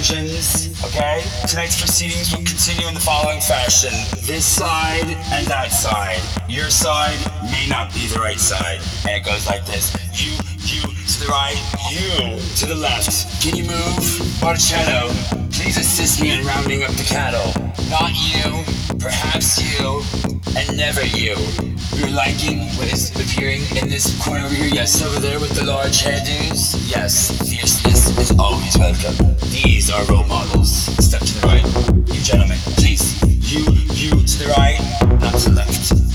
engines, okay? Tonight's proceedings will continue in the following fashion. This side and that side. Your side may not be the right side. And it goes like this. You, you to the right, you to the left. Can you move? Marcello, please assist me in rounding up the cattle. Not you, perhaps you, and never you. You're liking what is appearing in this corner over here? Yes, over there with the large hairdos? Yes, fierceness is always welcome. These are role models. Step to the right. You gentlemen, please. You, you to the right, not to the left.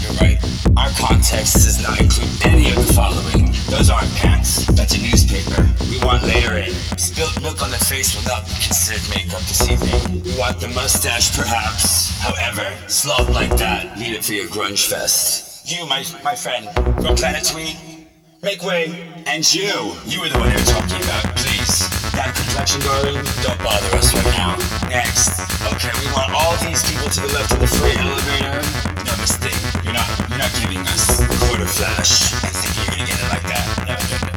Mustache, perhaps. However, slob like that, leave it for your grunge fest. You, my my friend, from Planet Tweed, make way. And you, you were the one they were talking about. Please, that complexion, darling, don't bother us right now. Next, okay, we want all these people to the left of the free elevator. No mistake, you're not you're not giving us a quarter flash I think you're gonna get it like that. No, no, no.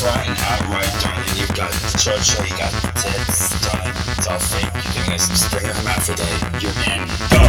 Forefront and outright, darling. You've got Churchill, you got. It's all fake. You're giving us some spring hermaphrodite. You're in.